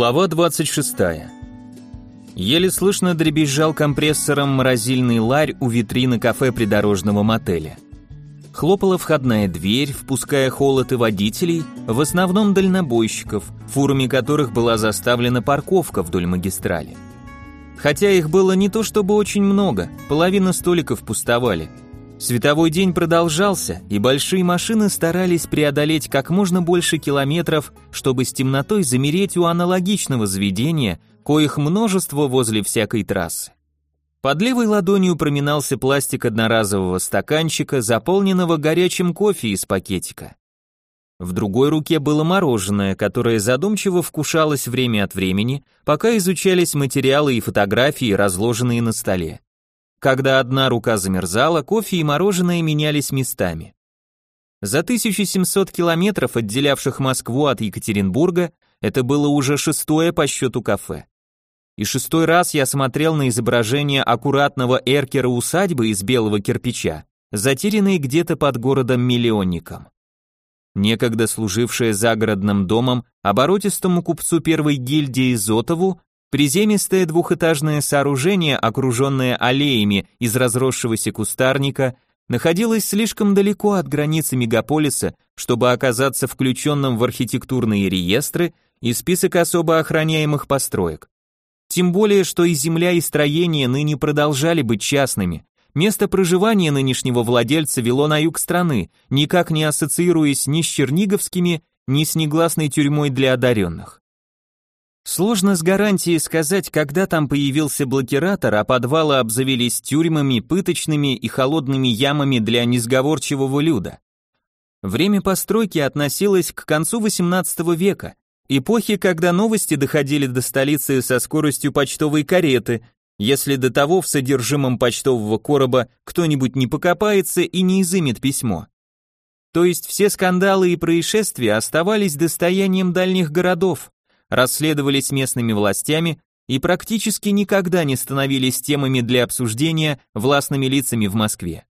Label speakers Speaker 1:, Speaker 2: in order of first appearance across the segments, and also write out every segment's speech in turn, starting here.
Speaker 1: Глава 26. Еле слышно дребезжал компрессором морозильный ларь у витрины кафе придорожного мотеля. Хлопала входная дверь, впуская холод и водителей, в основном дальнобойщиков, фурами которых была заставлена парковка вдоль магистрали. Хотя их было не то чтобы очень много, половина столиков пустовали. Световой день продолжался, и большие машины старались преодолеть как можно больше километров, чтобы с темнотой замереть у аналогичного заведения, коих множество возле всякой трассы. Под левой ладонью проминался пластик одноразового стаканчика, заполненного горячим кофе из пакетика. В другой руке было мороженое, которое задумчиво вкушалось время от времени, пока изучались материалы и фотографии, разложенные на столе. Когда одна рука замерзала, кофе и мороженое менялись местами. За 1700 километров, отделявших Москву от Екатеринбурга, это было уже шестое по счету кафе. И шестой раз я смотрел на изображение аккуратного эркера усадьбы из белого кирпича, затерянной где-то под городом-миллионником. Некогда служившая загородным домом, оборотистому купцу первой гильдии Зотову, Приземистое двухэтажное сооружение, окруженное аллеями из разросшегося кустарника, находилось слишком далеко от границы мегаполиса, чтобы оказаться включенным в архитектурные реестры и список особо охраняемых построек. Тем более, что и земля, и строения ныне продолжали быть частными. Место проживания нынешнего владельца вело на юг страны, никак не ассоциируясь ни с черниговскими, ни с негласной тюрьмой для одаренных. Сложно с гарантией сказать, когда там появился блокиратор, а подвалы обзавелись тюрьмами, пыточными и холодными ямами для несговорчивого люда. Время постройки относилось к концу XVIII века, эпохи, когда новости доходили до столицы со скоростью почтовой кареты, если до того в содержимом почтового короба кто-нибудь не покопается и не изымет письмо. То есть все скандалы и происшествия оставались достоянием дальних городов, расследовались местными властями и практически никогда не становились темами для обсуждения властными лицами в Москве.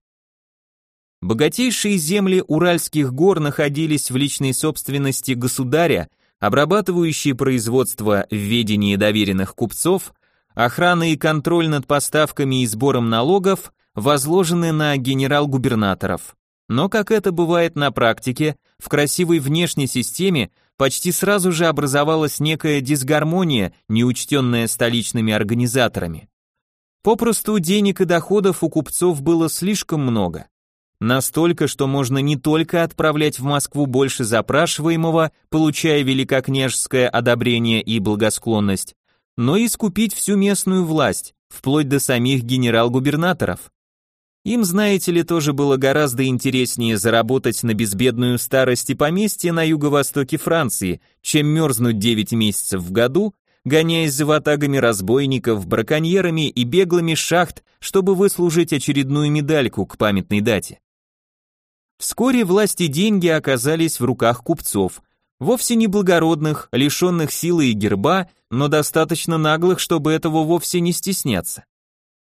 Speaker 1: Богатейшие земли Уральских гор находились в личной собственности государя, обрабатывающие производство в ведении доверенных купцов, охрана и контроль над поставками и сбором налогов возложены на генерал-губернаторов. Но, как это бывает на практике, в красивой внешней системе почти сразу же образовалась некая дисгармония, неучтенная столичными организаторами. Попросту денег и доходов у купцов было слишком много. Настолько, что можно не только отправлять в Москву больше запрашиваемого, получая великокняжеское одобрение и благосклонность, но и скупить всю местную власть, вплоть до самих генерал-губернаторов. Им, знаете ли, тоже было гораздо интереснее заработать на безбедную старость и поместье на юго-востоке Франции, чем мерзнуть 9 месяцев в году, гоняясь за ватагами разбойников, браконьерами и беглыми шахт, чтобы выслужить очередную медальку к памятной дате. Вскоре власть и деньги оказались в руках купцов, вовсе не благородных, лишенных силы и герба, но достаточно наглых, чтобы этого вовсе не стесняться.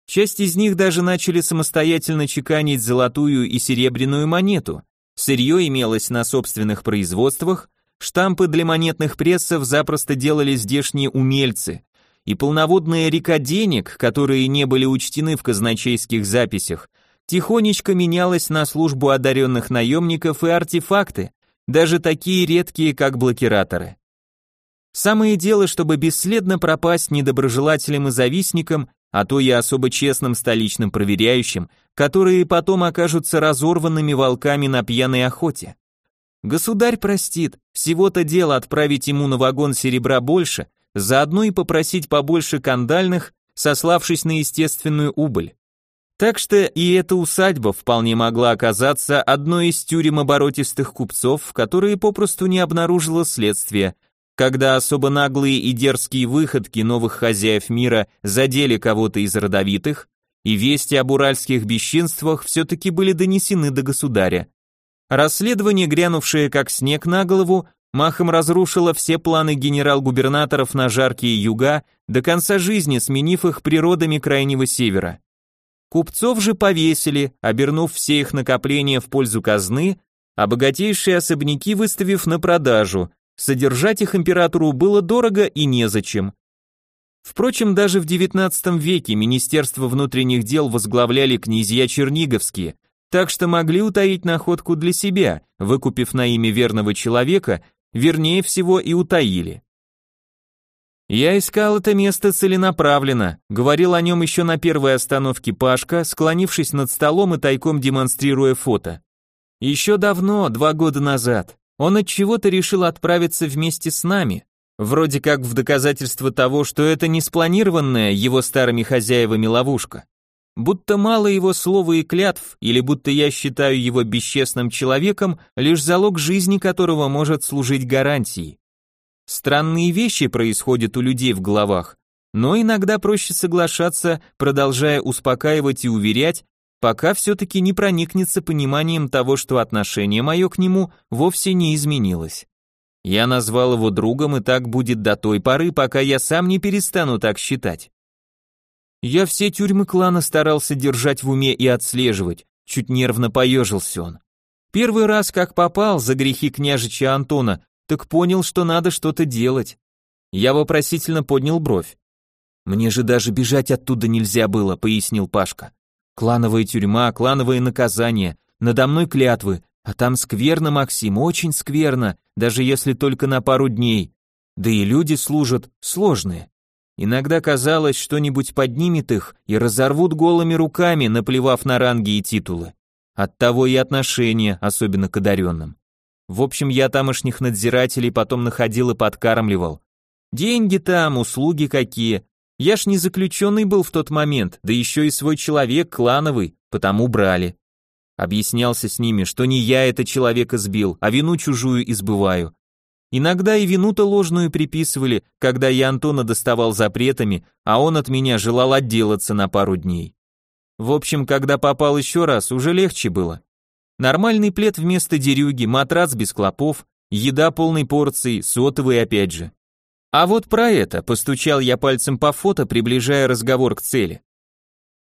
Speaker 1: Часть из них даже начали самостоятельно чеканить золотую и серебряную монету. Сырье имелось на собственных производствах, штампы для монетных прессов запросто делали здешние умельцы, и полноводная река денег, которые не были учтены в казначейских записях, тихонечко менялась на службу одаренных наемников и артефакты, даже такие редкие, как блокираторы. Самое дело, чтобы бесследно пропасть недоброжелателям и завистникам, а то и особо честным столичным проверяющим, которые потом окажутся разорванными волками на пьяной охоте. Государь простит, всего-то дело отправить ему на вагон серебра больше, заодно и попросить побольше кандальных, сославшись на естественную убыль. Так что и эта усадьба вполне могла оказаться одной из тюрем оборотистых купцов, которые попросту не обнаружило следствие – когда особо наглые и дерзкие выходки новых хозяев мира задели кого-то из родовитых, и вести об уральских бесчинствах все-таки были донесены до государя. Расследование, грянувшее как снег на голову, махом разрушило все планы генерал-губернаторов на жаркие юга, до конца жизни сменив их природами Крайнего Севера. Купцов же повесили, обернув все их накопления в пользу казны, а богатейшие особняки выставив на продажу, Содержать их императору было дорого и незачем. Впрочем, даже в XIX веке Министерство внутренних дел возглавляли князья Черниговские, так что могли утаить находку для себя, выкупив на имя верного человека, вернее всего и утаили. Я искал это место целенаправленно, говорил о нем еще на первой остановке Пашка, склонившись над столом и тайком демонстрируя фото. Еще давно, два года назад, он от чего-то решил отправиться вместе с нами, вроде как в доказательство того, что это не спланированная его старыми хозяевами ловушка. Будто мало его слова и клятв, или будто я считаю его бесчестным человеком, лишь залог жизни которого может служить гарантией. Странные вещи происходят у людей в головах, но иногда проще соглашаться, продолжая успокаивать и уверять, пока все-таки не проникнется пониманием того, что отношение мое к нему вовсе не изменилось. Я назвал его другом, и так будет до той поры, пока я сам не перестану так считать. Я все тюрьмы клана старался держать в уме и отслеживать, чуть нервно поежился он. Первый раз, как попал за грехи княжича Антона, так понял, что надо что-то делать. Я вопросительно поднял бровь. Мне же даже бежать оттуда нельзя было, пояснил Пашка. Клановая тюрьма, клановые наказания, надо мной клятвы, а там скверно, Максим, очень скверно, даже если только на пару дней. Да и люди служат сложные. Иногда казалось, что-нибудь поднимет их и разорвут голыми руками, наплевав на ранги и титулы. Оттого и отношения, особенно к одаренным. В общем, я тамошних надзирателей потом находил и подкармливал. Деньги там, услуги какие. Я ж не заключенный был в тот момент, да еще и свой человек клановый, потому брали. Объяснялся с ними, что не я это человека сбил, а вину чужую избываю. Иногда и вину-то ложную приписывали, когда я Антона доставал запретами, а он от меня желал отделаться на пару дней. В общем, когда попал еще раз, уже легче было. Нормальный плед вместо дерюги, матрац без клопов, еда полной порции, сотовый опять же. А вот про это постучал я пальцем по фото, приближая разговор к цели.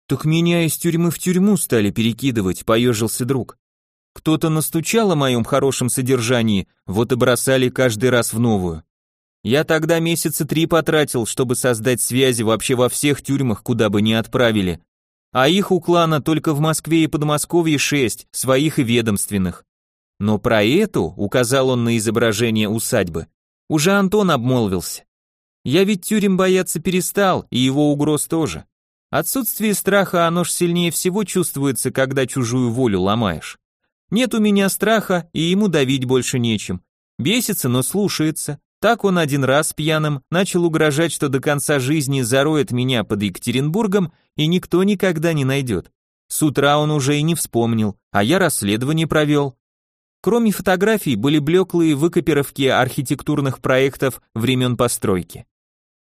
Speaker 1: Так меня из тюрьмы в тюрьму стали перекидывать, поежился друг. Кто-то настучал о моем хорошем содержании, вот и бросали каждый раз в новую. Я тогда месяца три потратил, чтобы создать связи вообще во всех тюрьмах, куда бы ни отправили, а их у клана только в Москве и Подмосковье шесть, своих и ведомственных. Но про эту, указал он на изображение усадьбы, уже Антон обмолвился. Я ведь тюрем бояться перестал, и его угроз тоже. Отсутствие страха, оно ж сильнее всего чувствуется, когда чужую волю ломаешь. Нет у меня страха, и ему давить больше нечем. Бесится, но слушается. Так он один раз пьяным начал угрожать, что до конца жизни зароет меня под Екатеринбургом, и никто никогда не найдет. С утра он уже и не вспомнил, а я расследование провел. Кроме фотографий были блеклые выкопировки архитектурных проектов времен постройки.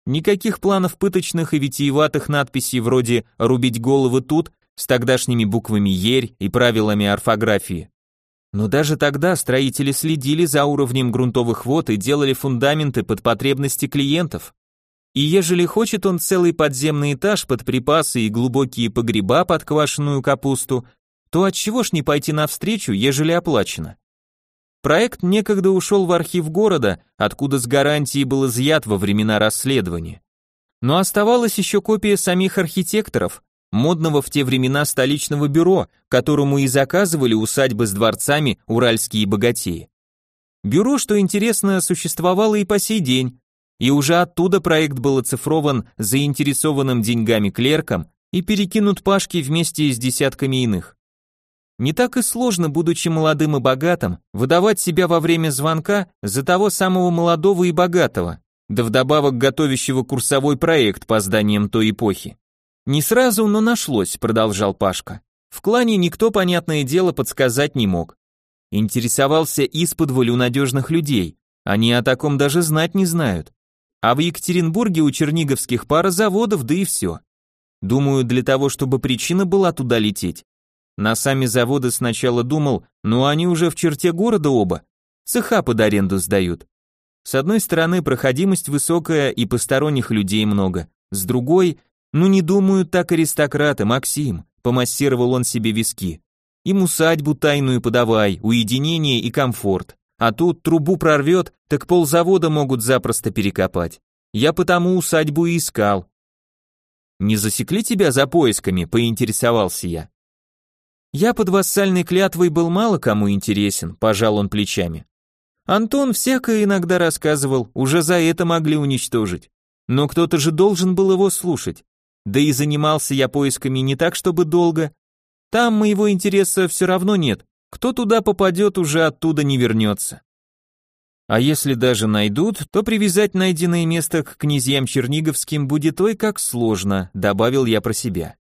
Speaker 1: Никаких планов пыточных и витиеватых надписей вроде «рубить головы тут» с тогдашними буквами «ерь» и правилами орфографии. Но даже тогда строители следили за уровнем грунтовых вод и делали фундаменты под потребности клиентов. И ежели хочет он целый подземный этаж под припасы и глубокие погреба под квашеную капусту, то отчего ж не пойти навстречу, ежели оплачено? Проект некогда ушел в архив города, откуда с гарантией был изъят во времена расследования. Но оставалась еще копия самих архитекторов, модного в те времена столичного бюро, которому и заказывали усадьбы с дворцами уральские богатеи. Бюро, что интересно, существовало и по сей день, и уже оттуда проект был оцифрован заинтересованным деньгами клеркам и перекинут Пашке вместе с десятками иных. Не так и сложно, будучи молодым и богатым, выдавать себя во время звонка за того самого молодого и богатого, да вдобавок готовящего курсовой проект по зданиям той эпохи. Не сразу, но нашлось, продолжал Пашка. В клане никто, понятное дело, подсказать не мог. Интересовался исподволь у надежных людей, они о таком даже знать не знают. А в Екатеринбурге у черниговских пара заводов, да и все. Думаю, для того, чтобы причина была туда лететь. На сами заводы сначала думал, ну они уже в черте города оба, цеха под аренду сдают. С одной стороны, проходимость высокая и посторонних людей много, с другой, ну не думаю так аристократы, Максим, помассировал он себе виски. Им усадьбу тайную подавай, уединение и комфорт. а тут трубу прорвет, так ползавода могут запросто перекопать. Я потому усадьбу и искал. Не засекли тебя за поисками, поинтересовался я. Я под вассальной клятвой был мало кому интересен, пожал он плечами. Антон всякое иногда рассказывал, уже за это могли уничтожить. Но кто-то же должен был его слушать. Да и занимался я поисками не так, чтобы долго. Там моего интереса все равно нет. Кто туда попадет, уже оттуда не вернется. А если даже найдут, то привязать найденное место к князьям Черниговским будет ой как сложно, добавил я про себя.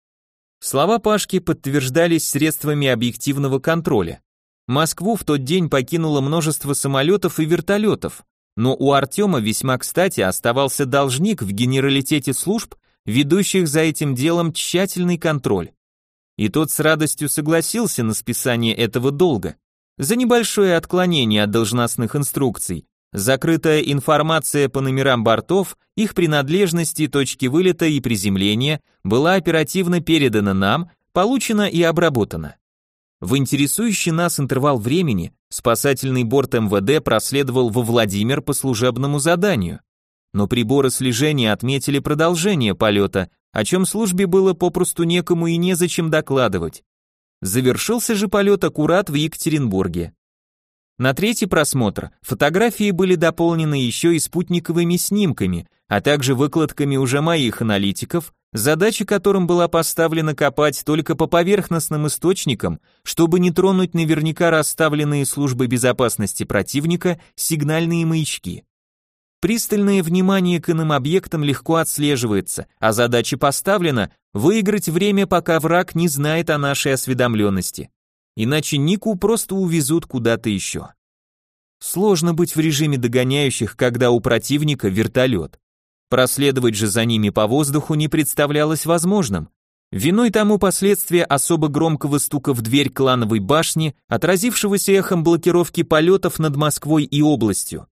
Speaker 1: Слова Пашки подтверждались средствами объективного контроля. Москву в тот день покинуло множество самолетов и вертолетов, но у Артема весьма кстати оставался должник в генералитете служб, ведущих за этим делом тщательный контроль. И тот с радостью согласился на списание этого долга. За небольшое отклонение от должностных инструкций, закрытая информация по номерам бортов, их принадлежности, точки вылета и приземления была оперативно передана нам, получена и обработана. В интересующий нас интервал времени спасательный борт МВД проследовал во Владимир по служебному заданию. Но приборы слежения отметили продолжение полета, о чем службе было попросту некому и незачем докладывать. Завершился же полет аккурат в Екатеринбурге. На третий просмотр фотографии были дополнены еще и спутниковыми снимками, а также выкладками уже моих аналитиков, задача которым была поставлена копать только по поверхностным источникам, чтобы не тронуть наверняка расставленные службы безопасности противника сигнальные маячки. Пристальное внимание к иным объектам легко отслеживается, а задача поставлена – выиграть время, пока враг не знает о нашей осведомленности. Иначе Нику просто увезут куда-то еще. Сложно быть в режиме догоняющих, когда у противника вертолет. Проследовать же за ними по воздуху не представлялось возможным. Виной тому последствия особо громкого стука в дверь клановой башни, отразившегося эхом блокировки полетов над Москвой и областью.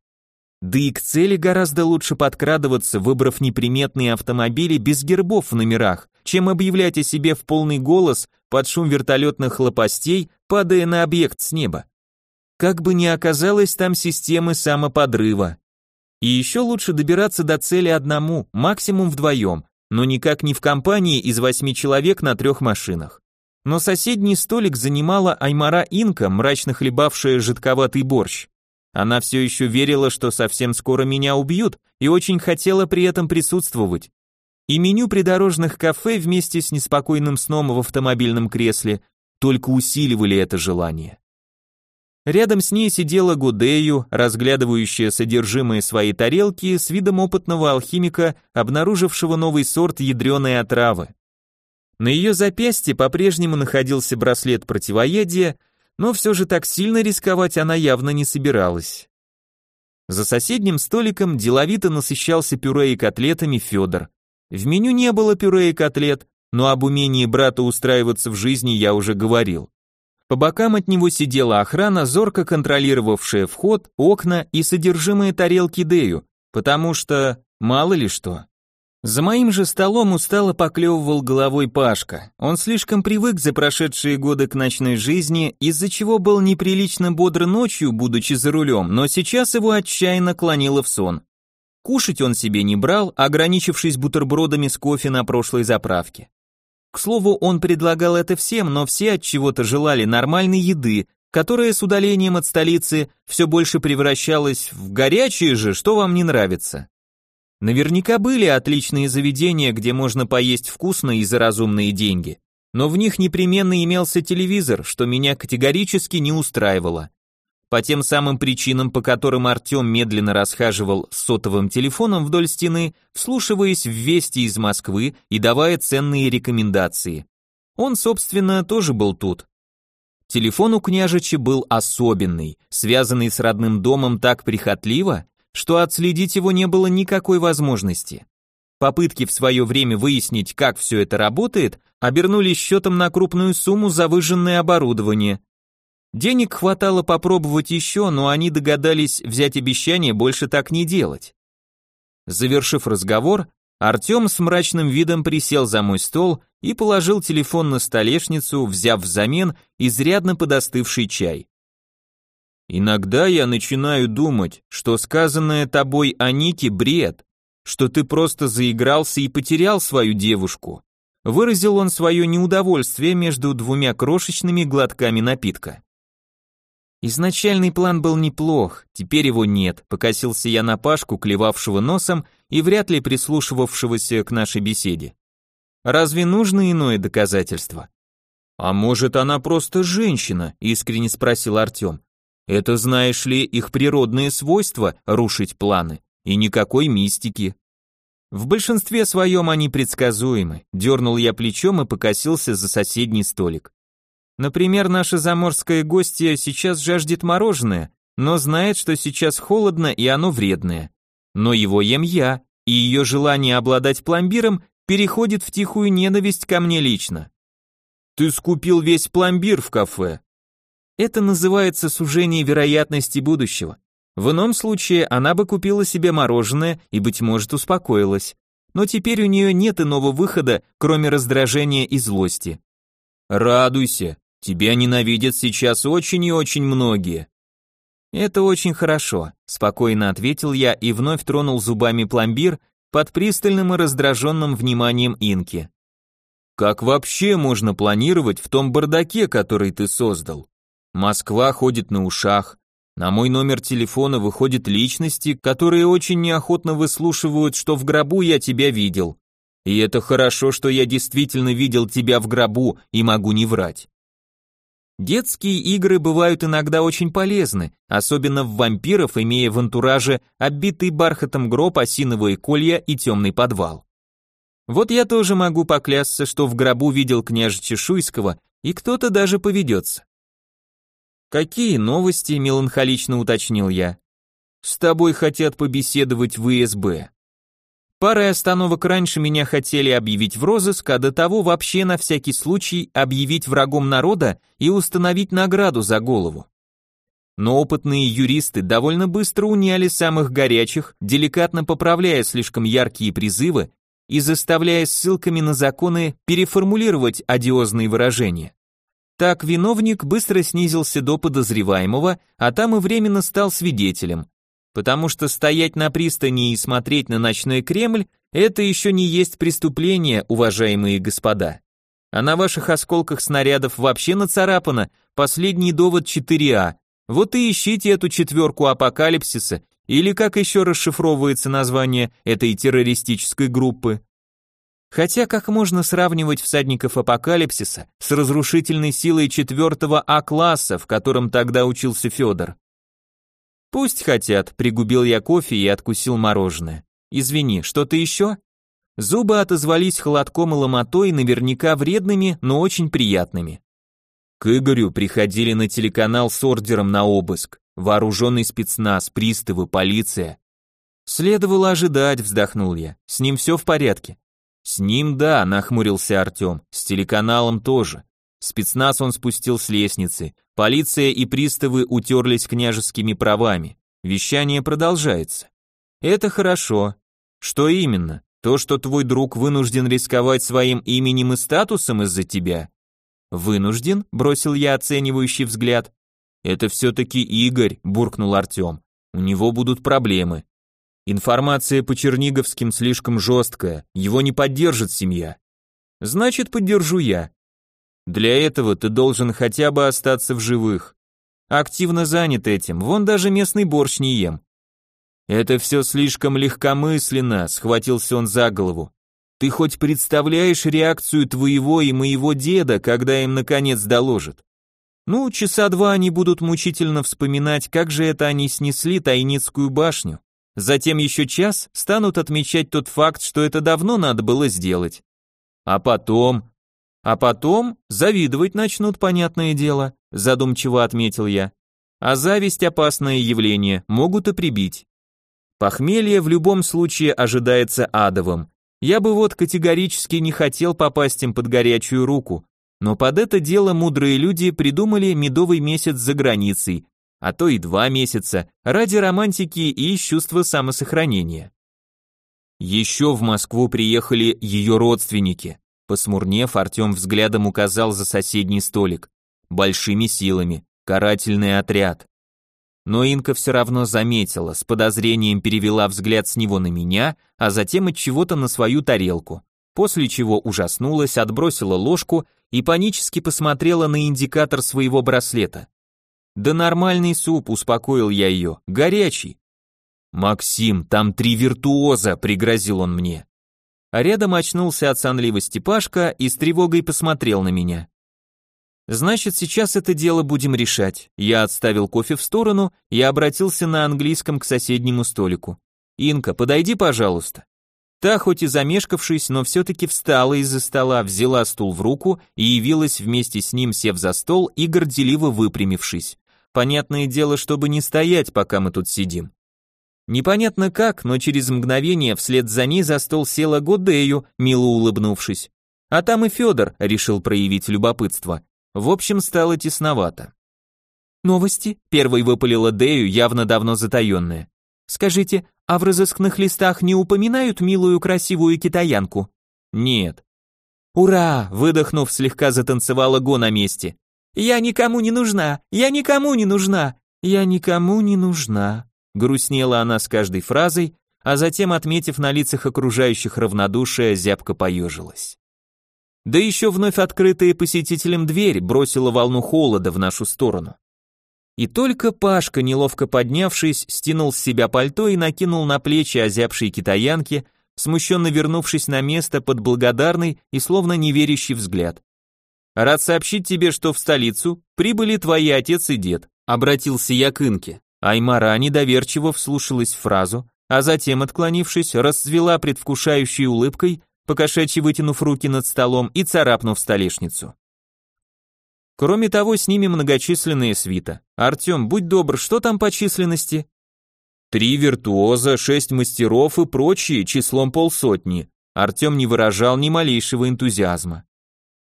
Speaker 1: Да и к цели гораздо лучше подкрадываться, выбрав неприметные автомобили без гербов в номерах, чем объявлять о себе в полный голос под шум вертолетных лопастей, падая на объект с неба. Как бы ни оказалось там системы самоподрыва. И еще лучше добираться до цели одному, максимум вдвоем, но никак не в компании из восьми человек на трех машинах. Но соседний столик занимала Аймара Инка, мрачно хлебавшая жидковатый борщ. Она все еще верила, что совсем скоро меня убьют, и очень хотела при этом присутствовать. И меню придорожных кафе вместе с неспокойным сном в автомобильном кресле только усиливали это желание. Рядом с ней сидела Гудею, разглядывающая содержимое своей тарелки с видом опытного алхимика, обнаружившего новый сорт ядреной отравы. На ее запястье по-прежнему находился браслет противоядия, но все же так сильно рисковать она явно не собиралась. За соседним столиком деловито насыщался пюре и котлетами Федор. В меню не было пюре и котлет, но об умении брата устраиваться в жизни я уже говорил. По бокам от него сидела охрана, зорко контролировавшая вход, окна и содержимое тарелки Дею, потому что мало ли что. За моим же столом устало поклевывал головой Пашка. Он слишком привык за прошедшие годы к ночной жизни, из-за чего был неприлично бодр ночью, будучи за рулем, но сейчас его отчаянно клонило в сон. Кушать он себе не брал, ограничившись бутербродами с кофе на прошлой заправке. К слову, он предлагал это всем, но все от чего-то желали нормальной еды, которая с удалением от столицы все больше превращалась в горячее же, что вам не нравится. Наверняка были отличные заведения, где можно поесть вкусно и за разумные деньги, но в них непременно имелся телевизор, что меня категорически не устраивало. По тем самым причинам, по которым Артем медленно расхаживал с сотовым телефоном вдоль стены, вслушиваясь в вести из Москвы и давая ценные рекомендации. Он, собственно, тоже был тут. Телефон у княжича был особенный, связанный с родным домом так прихотливо, что отследить его не было никакой возможности. Попытки в свое время выяснить, как все это работает, обернулись счетом на крупную сумму за выжженное оборудование. Денег хватало попробовать еще, но они догадались взять обещание больше так не делать. Завершив разговор, Артем с мрачным видом присел за мой стол и положил телефон на столешницу, взяв взамен изрядно подостывший чай. Иногда я начинаю думать, что сказанное тобой о Нике бред, что ты просто заигрался и потерял свою девушку. Выразил он свое неудовольствие между двумя крошечными глотками напитка. Изначальный план был неплох, теперь его нет, покосился я на Пашку, клевавшего носом и вряд ли прислушивавшегося к нашей беседе. Разве нужно иное доказательство? А может, она просто женщина, искренне спросил Артем. Это, знаешь ли, их природные свойства рушить планы, и никакой мистики. В большинстве своем они предсказуемы. Дернул я плечом и покосился за соседний столик. Например, наша заморская гостья сейчас жаждет мороженое, но знает, что сейчас холодно и оно вредное. Но его ем я, и ее желание обладать пломбиром переходит в тихую ненависть ко мне лично. Ты скупил весь пломбир в кафе. Это называется сужение вероятности будущего. В ином случае она бы купила себе мороженое и, быть может, успокоилась. Но теперь у нее нет иного выхода, кроме раздражения и злости. Радуйся, Тебя ненавидят сейчас очень и очень многие. Это очень хорошо, спокойно ответил я и вновь тронул зубами пломбир под пристальным и раздраженным вниманием Инки. Как вообще можно планировать в том бардаке, который ты создал? Москва ходит на ушах. На мой номер телефона выходят личности, которые очень неохотно выслушивают, что в гробу я тебя видел. И это хорошо, что я действительно видел тебя в гробу и могу не врать. Детские игры бывают иногда очень полезны, особенно в вампиров, имея в антураже оббитый бархатом гроб, осиновые колья и темный подвал. Вот я тоже могу поклясться, что в гробу видел княжича Шуйского, и кто-то даже поведется. «Какие новости?» – меланхолично уточнил я. «С тобой хотят побеседовать в ИСБ. Парой остановок раньше меня хотели объявить в розыск, а до того вообще на всякий случай объявить врагом народа и установить награду за голову. Но опытные юристы довольно быстро уняли самых горячих, деликатно поправляя слишком яркие призывы и заставляя ссылками на законы переформулировать одиозные выражения. Так виновник быстро снизился до подозреваемого, а там и временно стал свидетелем, потому что стоять на пристани и смотреть на ночной Кремль – это еще не есть преступление, уважаемые господа. А на ваших осколках снарядов вообще нацарапано последний довод 4А. Вот и ищите эту четверку апокалипсиса, или как еще расшифровывается название этой террористической группы. Хотя как можно сравнивать всадников апокалипсиса с разрушительной силой четвертого А-класса, в котором тогда учился Федор? Пусть хотят, пригубил я кофе и откусил мороженое. Извини, что-то еще? Зубы отозвались холодком и ломотой, наверняка вредными, но очень приятными. К Игорю приходили на телеканал с ордером на обыск. Вооруженный спецназ, приставы, полиция. Следовало ожидать, вздохнул я. С ним все в порядке. С ним да, нахмурился Артем. С телеканалом тоже. Спецназ он спустил с лестницы. Полиция и приставы утерлись княжескими правами. Вещание продолжается. Это хорошо. Что именно? То, что твой друг вынужден рисковать своим именем и статусом из-за тебя? Вынужден? Бросил я оценивающий взгляд. Это все-таки Игорь, буркнул Артем. У него будут проблемы. Информация по Черниговским слишком жесткая, его не поддержит семья. Значит, поддержу я. Для этого ты должен хотя бы остаться в живых. Активно занят этим, вон даже местный борщ не ем. Это все слишком легкомысленно, схватился он за голову. Ты хоть представляешь реакцию твоего и моего деда, когда им наконец доложат? Ну, часа два они будут мучительно вспоминать, как же это они снесли Тайницкую башню. Затем еще час станут отмечать тот факт, что это давно надо было сделать. А потом, а потом завидовать начнут, понятное дело, задумчиво отметил я. А зависть опасное явление, могут и прибить. Похмелье в любом случае ожидается адовым. Я бы вот категорически не хотел попасть им под горячую руку, но под это дело мудрые люди придумали медовый месяц за границей, а то и два месяца, ради романтики и чувства самосохранения. Еще в Москву приехали ее родственники. Посмурнев, Артем взглядом указал за соседний столик. Большими силами, карательный отряд. но Инка все равно заметила, с подозрением перевела взгляд с него на меня, а затем от чего-то на свою тарелку, после чего ужаснулась, отбросила ложку и панически посмотрела на индикатор своего браслета. «Да нормальный суп», — успокоил я ее, — «горячий». «Максим, там три виртуоза», — пригрозил он мне. А рядом очнулся от сонливости Пашка и с тревогой посмотрел на меня. Значит, сейчас это дело будем решать. Я отставил кофе в сторону и обратился на английском к соседнему столику. Инка, подойди, пожалуйста. Та, хоть и замешкавшись, но все-таки встала из-за стола, взяла стул в руку и явилась вместе с ним, сев за стол и горделиво выпрямившись. Понятное дело, чтобы не стоять, пока мы тут сидим. Непонятно как, но через мгновение вслед за ней за стол села Годею, мило улыбнувшись. А там и Федор решил проявить любопытство. В общем, стало тесновато. «Новости?» — первой выпалила Дею, явно давно затаенная. «Скажите, а в разыскных листах не упоминают милую красивую китаянку?» «Нет». «Ура!» — выдохнув, слегка затанцевала Го на месте. «Я никому не нужна! Я никому не нужна! Я никому не нужна!» Грустнела она с каждой фразой, а затем, отметив на лицах окружающих равнодушие, зябко поежилась. Да еще вновь открытая посетителям дверь бросила волну холода в нашу сторону. И только Пашка, неловко поднявшись, стянул с себя пальто и накинул на плечи озябшей китаянки, смущенно вернувшись на место под благодарный и словно неверящий взгляд. «Рад сообщить тебе, что в столицу прибыли твои отец и дед», обратился я к Инке. Аймара недоверчиво вслушалась в фразу, а затем, отклонившись, расцвела предвкушающей улыбкой покошачьи вытянув руки над столом и царапнув столешницу. Кроме того, с ними многочисленные свита. Артем, будь добр, что там по численности? Три виртуоза, шесть мастеров и прочие числом полсотни. Артем не выражал ни малейшего энтузиазма.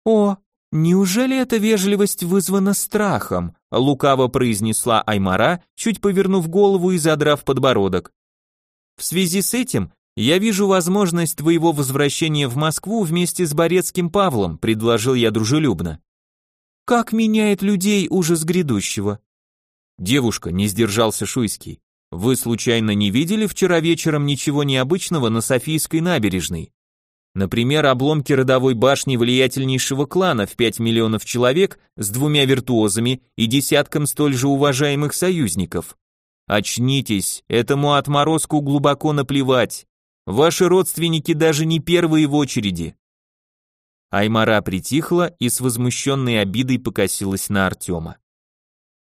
Speaker 1: О, неужели эта вежливость вызвана страхом? Лукаво произнесла Аймара, чуть повернув голову и задрав подбородок. В связи с этим «Я вижу возможность твоего возвращения в Москву вместе с Борецким Павлом», предложил я дружелюбно. «Как меняет людей ужас грядущего?» «Девушка», не сдержался Шуйский, «вы случайно не видели вчера вечером ничего необычного на Софийской набережной? Например, обломки родовой башни влиятельнейшего клана в 5 миллионов человек с двумя виртуозами и десятком столь же уважаемых союзников. Очнитесь, этому отморозку глубоко наплевать. Ваши родственники даже не первые в очереди. Аймара притихла и с возмущенной обидой покосилась на Артема.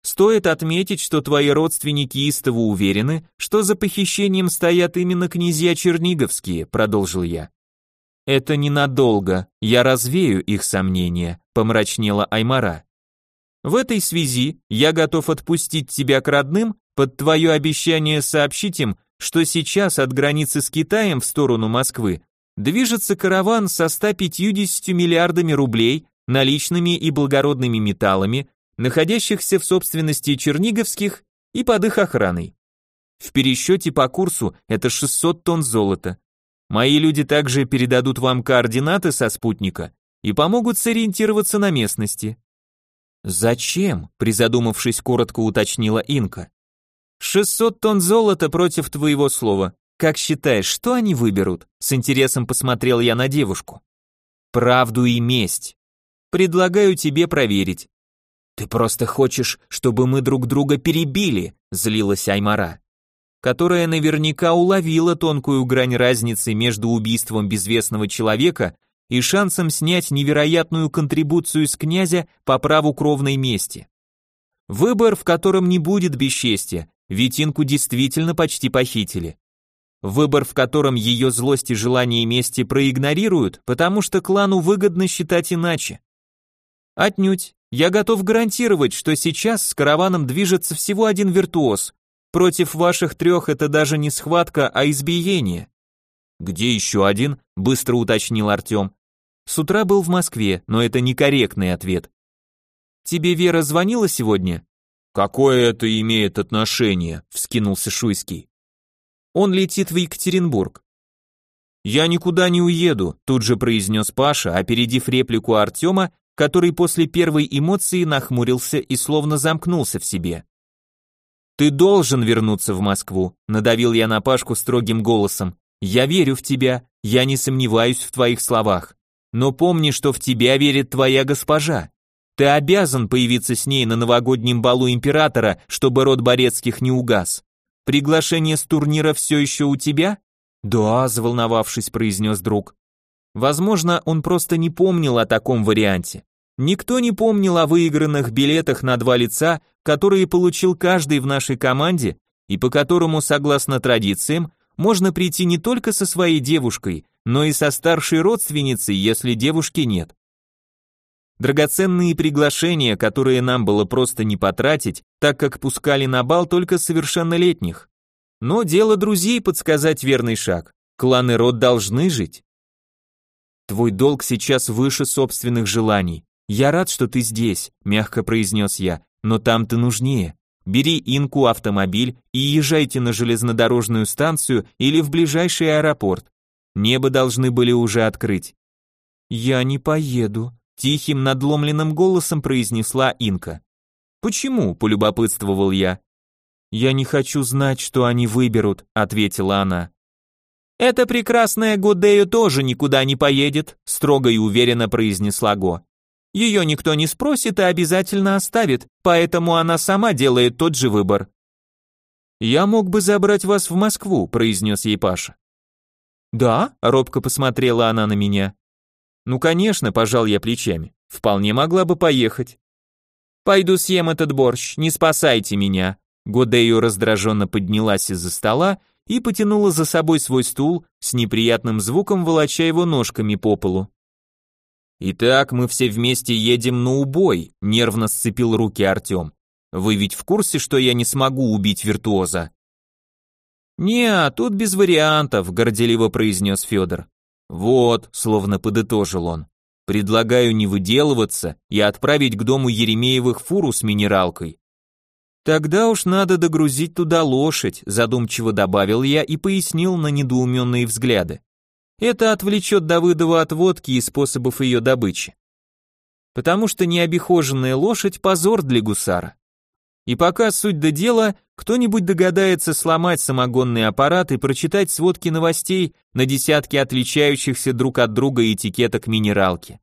Speaker 1: Стоит отметить, что твои родственники истово уверены, что за похищением стоят именно князья Черниговские, продолжил я. Это ненадолго, я развею их сомнения, помрачнела Аймара. В этой связи я готов отпустить тебя к родным под твое обещание сообщить им, что сейчас от границы с Китаем в сторону Москвы движется караван со 150 миллиардами рублей, наличными и благородными металлами, находящихся в собственности черниговских и под их охраной. В пересчете по курсу это 600 тонн золота. Мои люди также передадут вам координаты со спутника и помогут сориентироваться на местности. Зачем? призадумавшись, коротко уточнила Инка. 600 тонн золота против твоего слова. Как считаешь, что они выберут? С интересом посмотрел я на девушку. Правду и месть. Предлагаю тебе проверить. Ты просто хочешь, чтобы мы друг друга перебили, злилась Аймара, которая наверняка уловила тонкую грань разницы между убийством безвестного человека и шансом снять невероятную контрибуцию с князя по праву кровной мести. Выбор, в котором не будет бесчестия, Витинку действительно почти похитили. Выбор, в котором ее злость и желание мести проигнорируют, потому что клану выгодно считать иначе. Отнюдь. Я готов гарантировать, что сейчас с караваном движется всего один виртуоз. Против ваших трех это даже не схватка, а избиение. Где еще один? Быстро уточнил Артем. С утра был в Москве, но это некорректный ответ. Тебе Вера звонила сегодня? «Какое это имеет отношение?» – вскинулся Шуйский. «Он летит в Екатеринбург». «Я никуда не уеду», – тут же произнес Паша, опередив реплику Артема, который после первой эмоции нахмурился и словно замкнулся в себе. Ты должен вернуться в Москву, надавил я на Пашку строгим голосом. Я верю в тебя, я не сомневаюсь в твоих словах. Но помни, что в тебя верит твоя госпожа. Ты обязан появиться с ней на новогоднем балу императора, чтобы род Борецких не угас. Приглашение с турнира все еще у тебя? Да, заволновавшись, произнес друг. Возможно, он просто не помнил о таком варианте. Никто не помнил о выигранных билетах на два лица, которые получил каждый в нашей команде и по которому, согласно традициям, можно прийти не только со своей девушкой, но и со старшей родственницей, если девушки нет. Драгоценные приглашения, которые нам было просто не потратить, так как пускали на бал только совершеннолетних. Но дело друзей подсказать верный шаг. Клан и род должны жить. Твой долг сейчас выше собственных желаний. Я рад, что ты здесь, мягко произнес я, но там ты нужнее. Бери инку автомобиль и езжайте на железнодорожную станцию или в ближайший аэропорт. Небо должны были уже открыть. Я не поеду, тихим надломленным голосом произнесла Инка. Почему? полюбопытствовал я. Я не хочу знать, что они выберут, ответила она. Эта прекрасная Годею тоже никуда не поедет, строго и уверенно произнесла Го. Ее никто не спросит и обязательно оставит, поэтому она сама делает тот же выбор. «Я мог бы забрать вас в Москву», — произнес ей Паша. «Да?» — робко посмотрела она на меня. «Ну, конечно», — пожал я плечами. «Вполне могла бы поехать». «Пойду съем этот борщ, не спасайте меня». Годею раздраженно поднялась из-за стола и потянула за собой свой стул, с неприятным звуком волоча его ножками по полу. «Итак, мы все вместе едем на убой», — нервно сцепил руки Артем. «Вы ведь в курсе, что я не смогу убить виртуоза?» «Не, тут без вариантов», — горделиво произнес Федор. «Вот», — словно подытожил он, — «предлагаю не выделываться и отправить к дому Еремеевых фуру с минералкой». «Тогда уж надо догрузить туда лошадь», задумчиво добавил я и пояснил на недоуменные взгляды. Это отвлечет Давыдова от водки и способов ее добычи. Потому что необихоженная лошадь – позор для гусара. И пока суть до дела, кто-нибудь догадается сломать самогонный аппарат и прочитать сводки новостей на десятки отличающихся друг от друга этикеток минералки.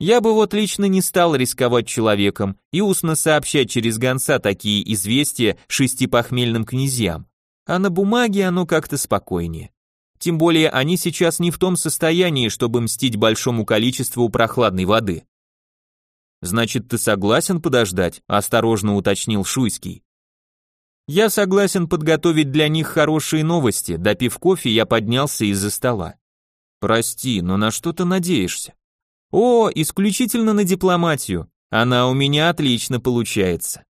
Speaker 1: Я бы вот лично не стал рисковать человеком и устно сообщать через гонца такие известия шести похмельным князьям, а на бумаге оно как-то спокойнее. Тем более они сейчас не в том состоянии, чтобы мстить большому количеству прохладной воды. Значит, ты согласен подождать? осторожно уточнил Шуйский. Я согласен подготовить для них хорошие новости. Допив кофе, я поднялся из-за стола. Прости, но на что ты надеешься? О, исключительно на дипломатию. Она у меня отлично получается.